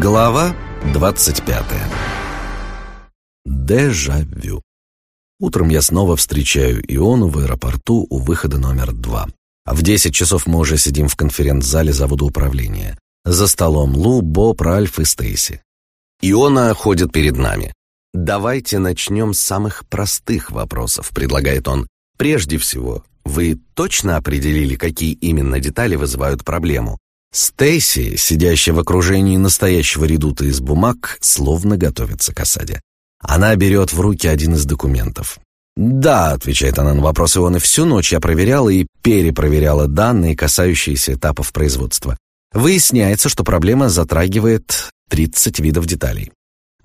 Глава 25 Дежавю Утром я снова встречаю Иону в аэропорту у выхода номер два. А в 10 часов мы уже сидим в конференц-зале завода управления. За столом Лу, Боб, Ральф и Стейси. Иона ходит перед нами. «Давайте начнем с самых простых вопросов», — предлагает он. «Прежде всего, вы точно определили, какие именно детали вызывают проблему?» Стейси, сидящая в окружении настоящего редута из бумаг, словно готовится к осаде. Она берет в руки один из документов. «Да», — отвечает она на вопрос Ионы, — «всю ночь я проверяла и перепроверяла данные, касающиеся этапов производства. Выясняется, что проблема затрагивает 30 видов деталей.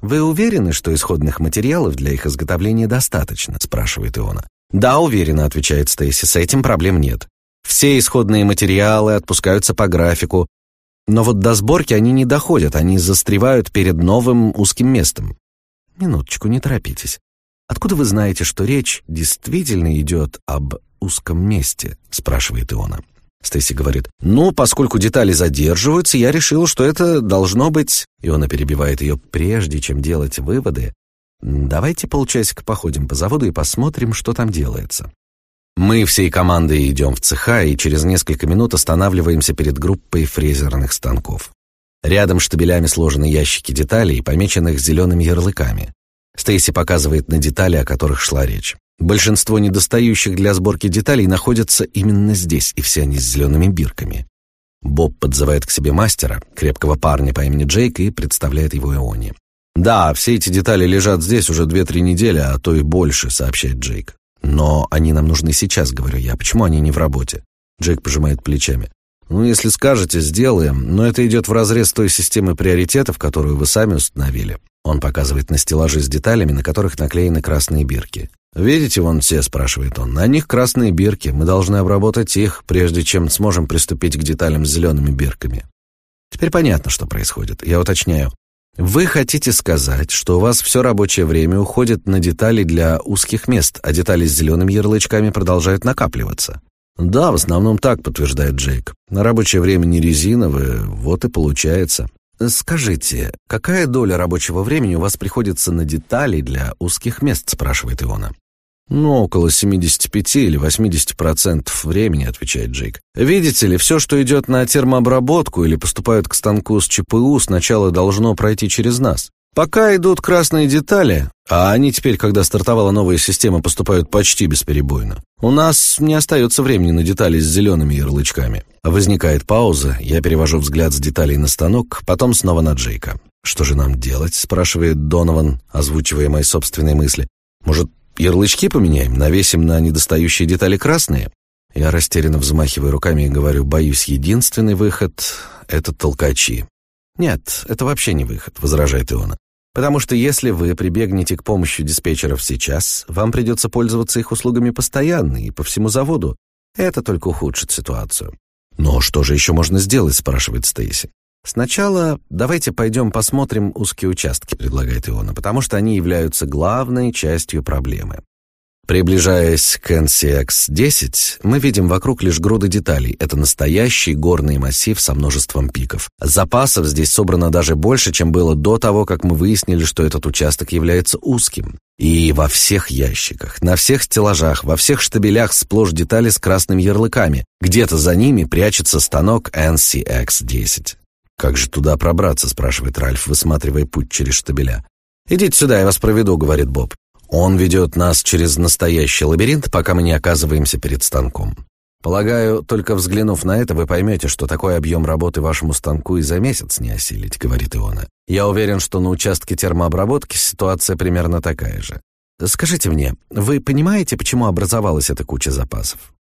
«Вы уверены, что исходных материалов для их изготовления достаточно?» — спрашивает Иона. «Да, уверена», — отвечает Стейси, — «с этим проблем нет. Все исходные материалы отпускаются по графику, но вот до сборки они не доходят, они застревают перед новым узким местом». «Минуточку, не торопитесь. Откуда вы знаете, что речь действительно идет об узком месте?» — спрашивает Иона. Стейси говорит, «Ну, поскольку детали задерживаются, я решил, что это должно быть...» И он перебивает ее, прежде чем делать выводы. «Давайте полчасика походим по заводу и посмотрим, что там делается». Мы всей командой идем в цеха и через несколько минут останавливаемся перед группой фрезерных станков. Рядом штабелями сложены ящики деталей, помеченных зелеными ярлыками. Стейси показывает на детали, о которых шла речь. Большинство недостающих для сборки деталей находятся именно здесь, и все они с зелеными бирками. Боб подзывает к себе мастера, крепкого парня по имени Джейк, и представляет его Ионе. «Да, все эти детали лежат здесь уже две-три недели, а то и больше», — сообщает Джейк. «Но они нам нужны сейчас», — говорю я. «Почему они не в работе?» Джейк пожимает плечами. «Ну, если скажете, сделаем, но это идет вразрез той системы приоритетов, которую вы сами установили». Он показывает на стеллажи с деталями, на которых наклеены красные бирки. «Видите, вон все?» – спрашивает он. «На них красные бирки. Мы должны обработать их, прежде чем сможем приступить к деталям с зелеными бирками». Теперь понятно, что происходит. Я уточняю. Вы хотите сказать, что у вас все рабочее время уходит на детали для узких мест, а детали с зелеными ярлычками продолжают накапливаться? Да, в основном так, подтверждает Джейк. На рабочее время не резиновое, вот и получается. «Скажите, какая доля рабочего времени у вас приходится на детали для узких мест?» – спрашивает Иона. «Ну, около 75 или 80 процентов времени», — отвечает Джейк. «Видите ли, все, что идет на термообработку или поступает к станку с ЧПУ, сначала должно пройти через нас. Пока идут красные детали, а они теперь, когда стартовала новая система, поступают почти бесперебойно. У нас не остается времени на детали с зелеными ярлычками. Возникает пауза, я перевожу взгляд с деталей на станок, потом снова на Джейка. «Что же нам делать?» — спрашивает Донован, озвучивая мои собственные мысли. «Может, ярлычки поменяем, навесим на недостающие детали красные?» Я растерянно взмахиваю руками и говорю, боюсь, единственный выход — это толкачи. «Нет, это вообще не выход», — возражает Иона. «Потому что если вы прибегнете к помощи диспетчеров сейчас, вам придется пользоваться их услугами постоянно и по всему заводу. Это только ухудшит ситуацию». «Но что же еще можно сделать?» — спрашивает Стейси. «Сначала давайте пойдем посмотрим узкие участки», — предлагает Иона, «потому что они являются главной частью проблемы. Приближаясь к NCX-10, мы видим вокруг лишь груды деталей. Это настоящий горный массив со множеством пиков. Запасов здесь собрано даже больше, чем было до того, как мы выяснили, что этот участок является узким. И во всех ящиках, на всех стеллажах, во всех штабелях сплошь детали с красными ярлыками. Где-то за ними прячется станок NCX-10. «Как же туда пробраться?» – спрашивает Ральф, высматривая путь через штабеля. «Идите сюда, я вас проведу», — говорит Боб. Он ведет нас через настоящий лабиринт, пока мы не оказываемся перед станком. Полагаю, только взглянув на это, вы поймете, что такой объем работы вашему станку и за месяц не осилить, говорит Иона. Я уверен, что на участке термообработки ситуация примерно такая же. Скажите мне, вы понимаете, почему образовалась эта куча запасов?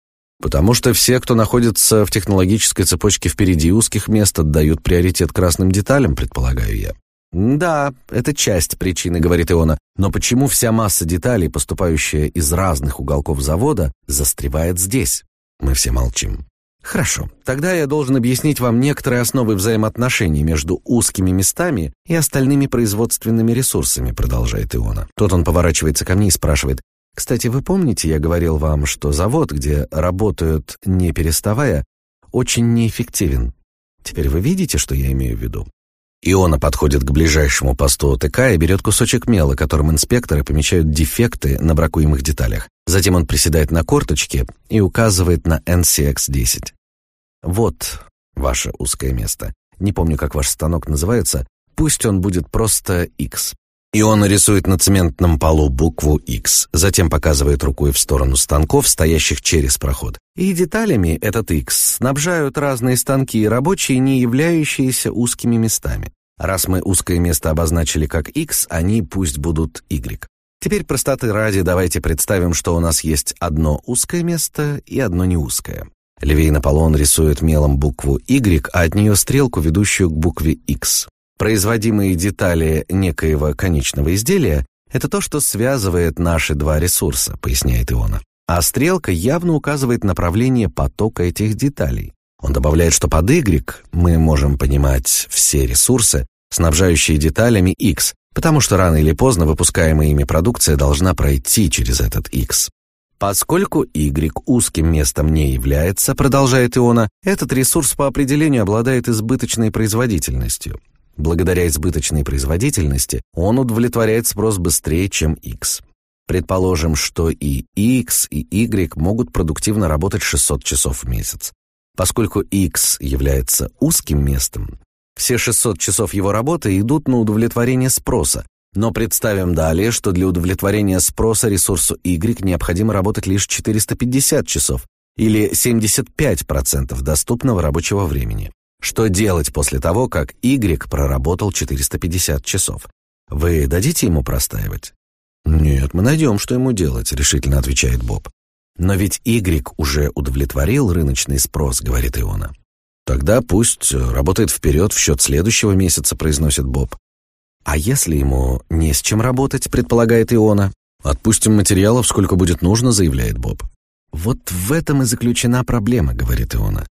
Потому что все, кто находится в технологической цепочке впереди узких мест, отдают приоритет красным деталям, предполагаю я. «Да, это часть причины», — говорит Иона. «Но почему вся масса деталей, поступающая из разных уголков завода, застревает здесь?» Мы все молчим. «Хорошо, тогда я должен объяснить вам некоторые основы взаимоотношений между узкими местами и остальными производственными ресурсами», — продолжает Иона. Тут он поворачивается ко мне и спрашивает. «Кстати, вы помните, я говорил вам, что завод, где работают не переставая, очень неэффективен? Теперь вы видите, что я имею в виду?» Иона подходит к ближайшему посту ОТК и берет кусочек мела, которым инспекторы помечают дефекты на бракуемых деталях. Затем он приседает на корточке и указывает на NCX-10. Вот ваше узкое место. Не помню, как ваш станок называется. Пусть он будет просто X. И он рисует на цементном полу букву X, затем показывает рукой в сторону станков, стоящих через проход. И деталями этот X снабжают разные станки и рабочие, не являющиеся узкими местами. Раз мы узкое место обозначили как X, они пусть будут Y. Теперь простоты ради давайте представим, что у нас есть одно узкое место и одно неузкое. Левей Наполеон рисует мелом букву Y, а от нее стрелку, ведущую к букве X. Производимые детали некоего конечного изделия – это то, что связывает наши два ресурса, поясняет Иона. А стрелка явно указывает направление потока этих деталей. Он добавляет, что под Y мы можем понимать все ресурсы, снабжающие деталями X, потому что рано или поздно выпускаемая ими продукция должна пройти через этот X. Поскольку Y узким местом не является, продолжает Иона, этот ресурс по определению обладает избыточной производительностью. Благодаря избыточной производительности он удовлетворяет спрос быстрее, чем X. Предположим, что и X, и Y могут продуктивно работать 600 часов в месяц. Поскольку X является узким местом, все 600 часов его работы идут на удовлетворение спроса. Но представим далее, что для удовлетворения спроса ресурсу Y необходимо работать лишь 450 часов или 75% доступного рабочего времени. Что делать после того, как Y проработал 450 часов? Вы дадите ему простаивать? Нет, мы найдем, что ему делать, решительно отвечает Боб. Но ведь Y уже удовлетворил рыночный спрос, говорит Иона. Тогда пусть работает вперед в счет следующего месяца, произносит Боб. А если ему не с чем работать, предполагает Иона? Отпустим материалов, сколько будет нужно, заявляет Боб. Вот в этом и заключена проблема, говорит Иона.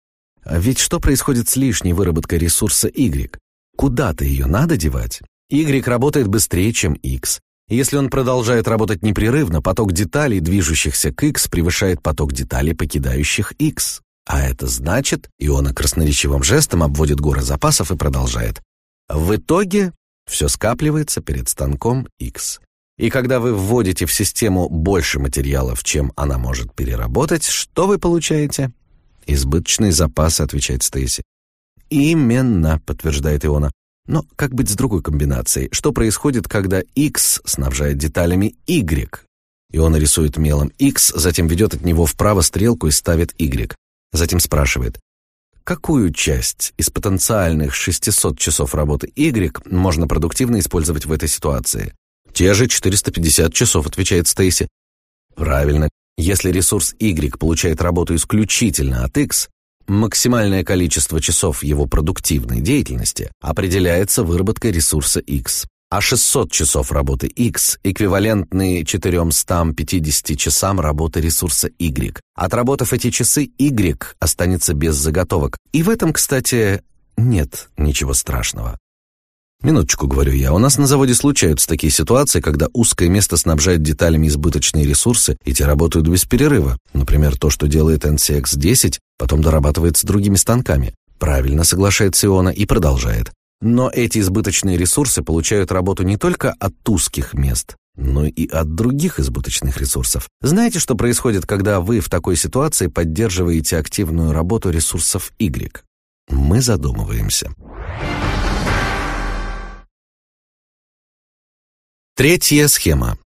А ведь что происходит с лишней выработкой ресурса Y? Куда-то ее надо девать. Y работает быстрее, чем X. Если он продолжает работать непрерывно, поток деталей, движущихся к X, превышает поток деталей, покидающих X. А это значит, Иона красноречивым жестом обводит горы запасов и продолжает. В итоге все скапливается перед станком X. И когда вы вводите в систему больше материалов, чем она может переработать, что вы получаете? «Избыточные запасы», — отвечает Стейси. «Именно», — подтверждает Иона. Но как быть с другой комбинацией? Что происходит, когда X снабжает деталями Y? Иона рисует мелом X, затем ведет от него вправо стрелку и ставит Y. Затем спрашивает, какую часть из потенциальных 600 часов работы Y можно продуктивно использовать в этой ситуации? Те же 450 часов, отвечает Стейси. Правильно, если ресурс Y получает работу исключительно от X, максимальное количество часов его продуктивной деятельности определяется выработкой ресурса X. А 600 часов работы X эквивалентны 450 часам работы ресурса Y. Отработав эти часы, Y останется без заготовок. И в этом, кстати, нет ничего страшного. Минуточку, говорю я, у нас на заводе случаются такие ситуации, когда узкое место снабжает деталями избыточные ресурсы, и те работают без перерыва. Например, то, что делает NCX-10, потом дорабатывается другими станками. Правильно соглашается Иона и продолжает. Но эти избыточные ресурсы получают работу не только от узких мест, но и от других избыточных ресурсов. Знаете, что происходит, когда вы в такой ситуации поддерживаете активную работу ресурсов Y? Мы задумываемся. Третья схема.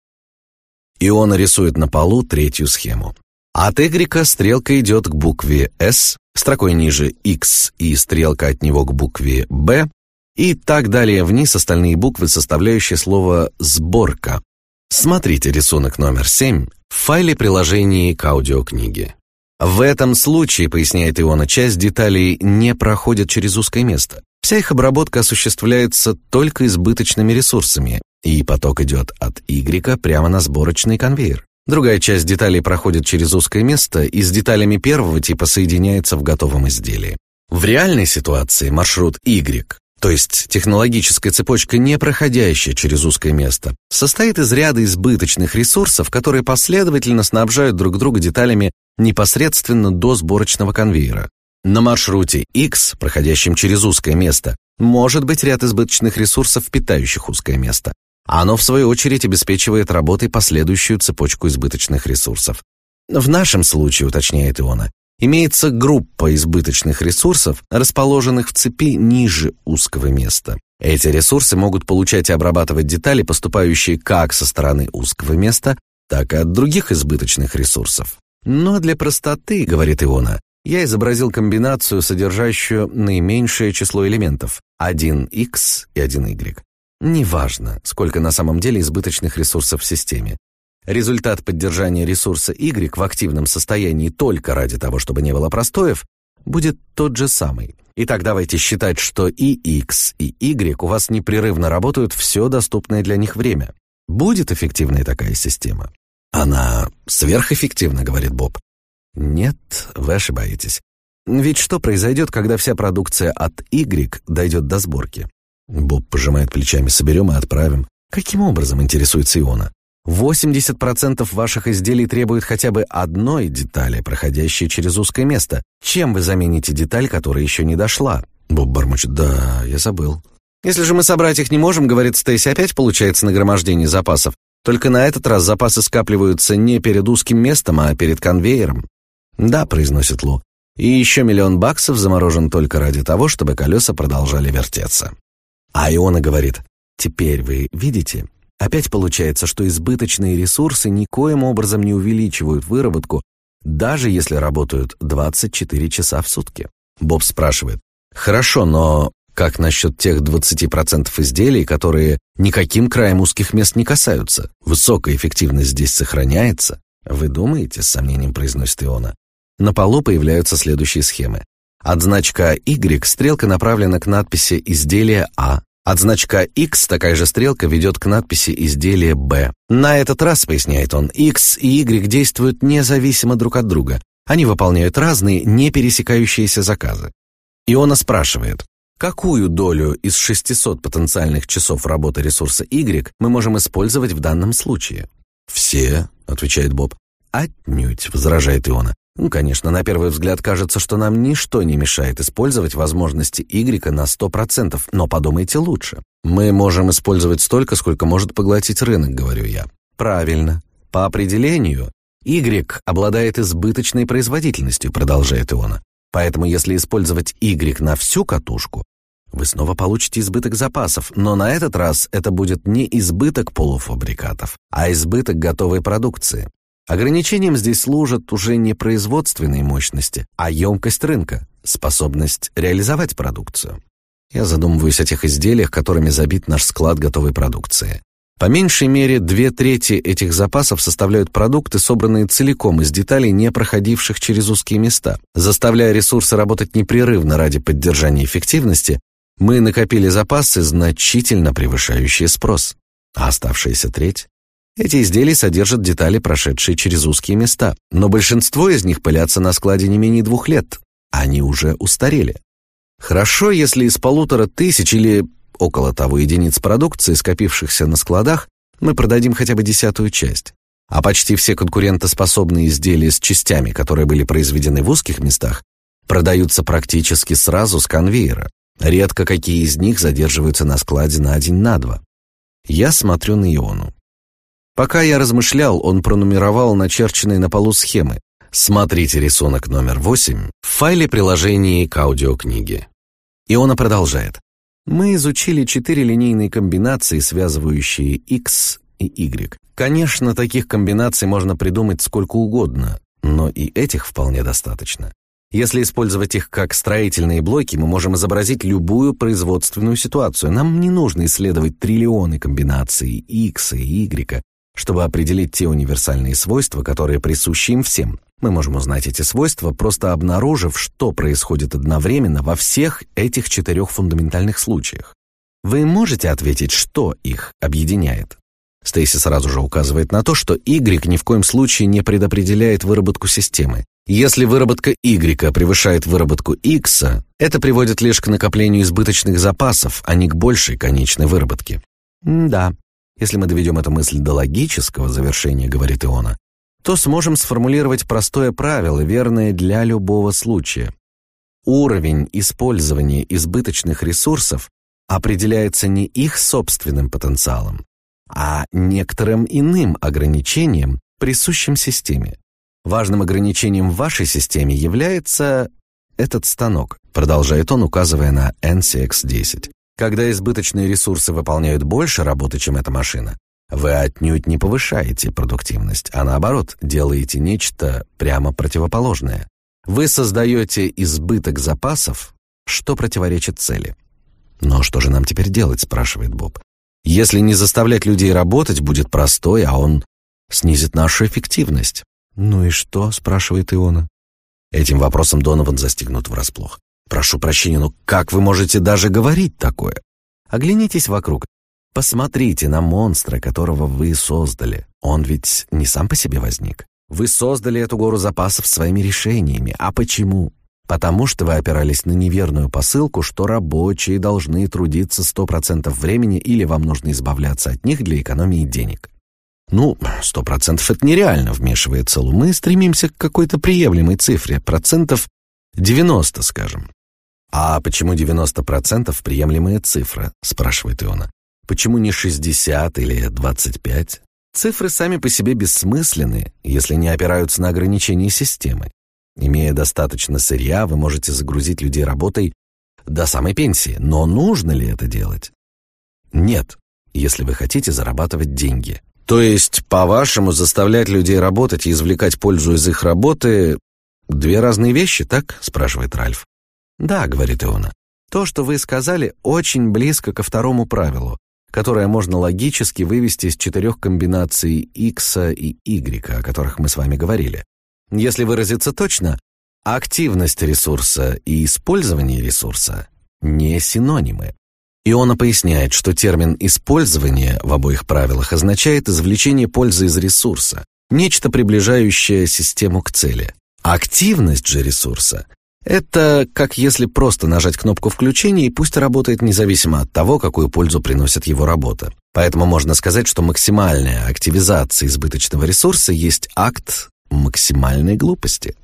Иона рисует на полу третью схему. От Y стрелка идет к букве S, строкой ниже X и стрелка от него к букве B, и так далее вниз остальные буквы, составляющие слово «сборка». Смотрите рисунок номер 7 в файле приложении к аудиокниге. В этом случае, поясняет Иона, часть деталей не проходит через узкое место. Вся их обработка осуществляется только избыточными ресурсами, и поток идет от Y прямо на сборочный конвейер. Другая часть деталей проходит через узкое место и с деталями первого типа соединяется в готовом изделии. В реальной ситуации маршрут Y, то есть технологическая цепочка, не проходящая через узкое место, состоит из ряда избыточных ресурсов, которые последовательно снабжают друг друга деталями непосредственно до сборочного конвейера. На маршруте X, проходящем через узкое место, Может быть ряд избыточных ресурсов, питающих узкое место. Оно, в свою очередь, обеспечивает работой последующую цепочку избыточных ресурсов. В нашем случае, уточняет Иона, имеется группа избыточных ресурсов, расположенных в цепи ниже узкого места. Эти ресурсы могут получать и обрабатывать детали, поступающие как со стороны узкого места, так и от других избыточных ресурсов. Но для простоты, говорит Иона, я изобразил комбинацию, содержащую наименьшее число элементов – 1x и 1y. Неважно, сколько на самом деле избыточных ресурсов в системе. Результат поддержания ресурса y в активном состоянии только ради того, чтобы не было простоев, будет тот же самый. Итак, давайте считать, что и x, и y у вас непрерывно работают все доступное для них время. Будет эффективная такая система? Она сверхэффективна, говорит Боб. Нет, вы ошибаетесь. Ведь что произойдет, когда вся продукция от Y дойдет до сборки? Боб пожимает плечами, соберем и отправим. Каким образом, интересуется Иона? 80% ваших изделий требует хотя бы одной детали, проходящей через узкое место. Чем вы замените деталь, которая еще не дошла? Боб бормочет, да, я забыл. Если же мы собрать их не можем, говорит Стейси, опять получается нагромождение запасов. Только на этот раз запасы скапливаются не перед узким местом, а перед конвейером. Да, произносит Лу. И еще миллион баксов заморожен только ради того, чтобы колеса продолжали вертеться. А Иона говорит, теперь вы видите, опять получается, что избыточные ресурсы никоим образом не увеличивают выработку, даже если работают 24 часа в сутки. Боб спрашивает, хорошо, но как насчет тех 20% изделий, которые никаким краем узких мест не касаются? Высокая эффективность здесь сохраняется? Вы думаете, с сомнением произносит Иона. На полу появляются следующие схемы. От значка Y стрелка направлена к надписи «Изделие А». От значка X такая же стрелка ведет к надписи «Изделие Б». На этот раз, поясняет он, X и Y действуют независимо друг от друга. Они выполняют разные, не пересекающиеся заказы. Иона спрашивает, Какую долю из 600 потенциальных часов работы ресурса Y мы можем использовать в данном случае? «Все», — отвечает Боб. «Отнюдь», — возражает Иона. Ну, конечно, на первый взгляд кажется, что нам ничто не мешает использовать возможности Y на 100%, но подумайте лучше. Мы можем использовать столько, сколько может поглотить рынок, говорю я. Правильно. По определению, Y обладает избыточной производительностью, продолжает Иона. Поэтому если использовать Y на всю катушку, вы снова получите избыток запасов, но на этот раз это будет не избыток полуфабрикатов, а избыток готовой продукции. Ограничением здесь служат уже не производственные мощности, а емкость рынка, способность реализовать продукцию. Я задумываюсь о тех изделиях, которыми забит наш склад готовой продукции. По меньшей мере, две трети этих запасов составляют продукты, собранные целиком из деталей, не проходивших через узкие места. Заставляя ресурсы работать непрерывно ради поддержания эффективности, мы накопили запасы, значительно превышающие спрос. А оставшаяся треть? Эти изделия содержат детали, прошедшие через узкие места, но большинство из них пылятся на складе не менее двух лет. Они уже устарели. Хорошо, если из полутора тысяч или около того единиц продукции, скопившихся на складах, мы продадим хотя бы десятую часть. А почти все конкурентоспособные изделия с частями, которые были произведены в узких местах, продаются практически сразу с конвейера. Редко какие из них задерживаются на складе на один на два. Я смотрю на Иону. Пока я размышлял, он пронумеровал начерченные на полу схемы. Смотрите рисунок номер 8 в файле приложении к аудиокниге. Иона продолжает. Мы изучили четыре линейные комбинации, связывающие x и y. Конечно, таких комбинаций можно придумать сколько угодно, но и этих вполне достаточно. Если использовать их как строительные блоки, мы можем изобразить любую производственную ситуацию. Нам не нужно исследовать триллионы комбинаций x и y, чтобы определить те универсальные свойства, которые присущи им всем. Мы можем узнать эти свойства, просто обнаружив, что происходит одновременно во всех этих четырех фундаментальных случаях. Вы можете ответить, что их объединяет? Стейси сразу же указывает на то, что Y ни в коем случае не предопределяет выработку системы. Если выработка Y превышает выработку X, это приводит лишь к накоплению избыточных запасов, а не к большей конечной выработке. да, если мы доведем эту мысль до логического завершения, говорит Иона, то сможем сформулировать простое правило, верное для любого случая. Уровень использования избыточных ресурсов определяется не их собственным потенциалом, а некоторым иным ограничением, присущим системе. Важным ограничением в вашей системе является этот станок, продолжает он, указывая на NCX-10. Когда избыточные ресурсы выполняют больше работы, чем эта машина, вы отнюдь не повышаете продуктивность, а наоборот, делаете нечто прямо противоположное. Вы создаете избыток запасов, что противоречит цели. «Но что же нам теперь делать?» – спрашивает Боб. «Если не заставлять людей работать, будет простой, а он снизит нашу эффективность». «Ну и что?» – спрашивает Иона. Этим вопросом Донован застигнут врасплох. «Прошу прощения, но как вы можете даже говорить такое? Оглянитесь вокруг. Посмотрите на монстра, которого вы создали. Он ведь не сам по себе возник. Вы создали эту гору запасов своими решениями. А почему? Потому что вы опирались на неверную посылку, что рабочие должны трудиться 100% времени или вам нужно избавляться от них для экономии денег. Ну, сто процентов это нереально, вмешивается Лу. Мы стремимся к какой-то приемлемой цифре, процентов 90, скажем. А почему 90 процентов приемлемая цифра, спрашивает Иона. Почему не 60 или 25? Цифры сами по себе бессмысленны, если не опираются на ограничения системы. Имея достаточно сырья, вы можете загрузить людей работой до самой пенсии. Но нужно ли это делать? Нет, если вы хотите зарабатывать деньги. То есть, по-вашему, заставлять людей работать и извлекать пользу из их работы — две разные вещи, так? — спрашивает Ральф. Да, — говорит Иона. То, что вы сказали, очень близко ко второму правилу, которое можно логически вывести из четырех комбинаций X и Y, о которых мы с вами говорили. Если выразиться точно, активность ресурса и использование ресурса не синонимы. Иона поясняет, что термин «использование» в обоих правилах означает извлечение пользы из ресурса, нечто приближающее систему к цели. Активность же ресурса – это как если просто нажать кнопку включения и пусть работает независимо от того, какую пользу приносит его работа. Поэтому можно сказать, что максимальная активизация избыточного ресурса есть акт максимальной глупости.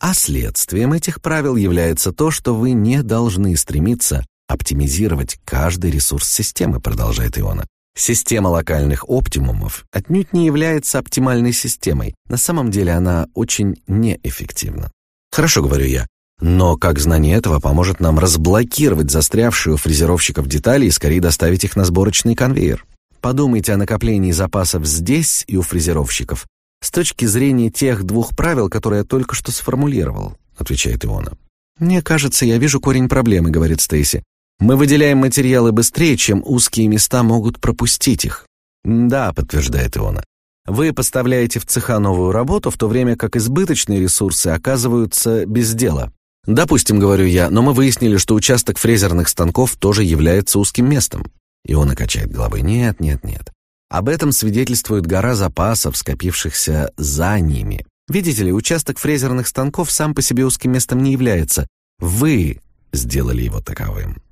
А следствием этих правил является то, что вы не должны стремиться оптимизировать каждый ресурс системы, продолжает Иона. Система локальных оптимумов отнюдь не является оптимальной системой. На самом деле она очень неэффективна. Хорошо, говорю я, но как знание этого поможет нам разблокировать застрявшие у фрезеровщиков детали и скорее доставить их на сборочный конвейер. Подумайте о накоплении запасов здесь и у фрезеровщиков с точки зрения тех двух правил, которые я только что сформулировал, отвечает Иона. Мне кажется, я вижу корень проблемы, говорит Стейси. Мы выделяем материалы быстрее, чем узкие места могут пропустить их. Да, подтверждает Иона. Вы поставляете в цеха новую работу, в то время как избыточные ресурсы оказываются без дела. Допустим, говорю я, но мы выяснили, что участок фрезерных станков тоже является узким местом. Иона качает головой. Нет, нет, нет. Об этом свидетельствует гора запасов, скопившихся за ними. Видите ли, участок фрезерных станков сам по себе узким местом не является. Вы сделали его таковым.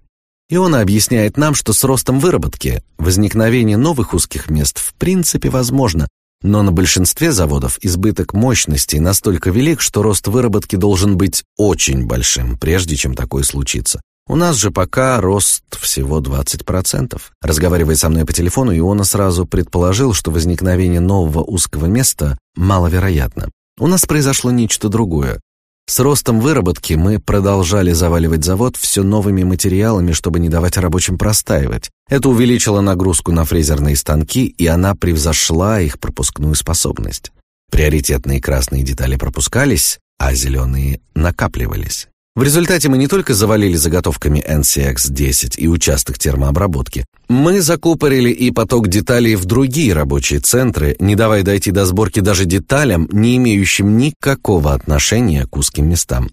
И он объясняет нам, что с ростом выработки возникновение новых узких мест в принципе возможно, но на большинстве заводов избыток мощностей настолько велик, что рост выработки должен быть очень большим, прежде чем такое случится. У нас же пока рост всего 20%. Разговаривая со мной по телефону, Иона сразу предположил, что возникновение нового узкого места маловероятно. У нас произошло нечто другое. С ростом выработки мы продолжали заваливать завод все новыми материалами, чтобы не давать рабочим простаивать. Это увеличило нагрузку на фрезерные станки, и она превзошла их пропускную способность. Приоритетные красные детали пропускались, а зеленые накапливались. В результате мы не только завалили заготовками NCX-10 и участок термообработки, мы закупорили и поток деталей в другие рабочие центры, не давая дойти до сборки даже деталям, не имеющим никакого отношения к узким местам.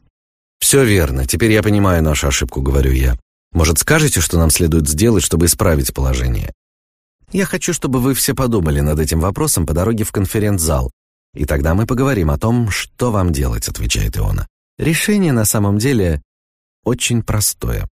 «Все верно, теперь я понимаю нашу ошибку», — говорю я. «Может, скажете, что нам следует сделать, чтобы исправить положение?» «Я хочу, чтобы вы все подумали над этим вопросом по дороге в конференц-зал, и тогда мы поговорим о том, что вам делать», — отвечает Иона. Решение на самом деле очень простое.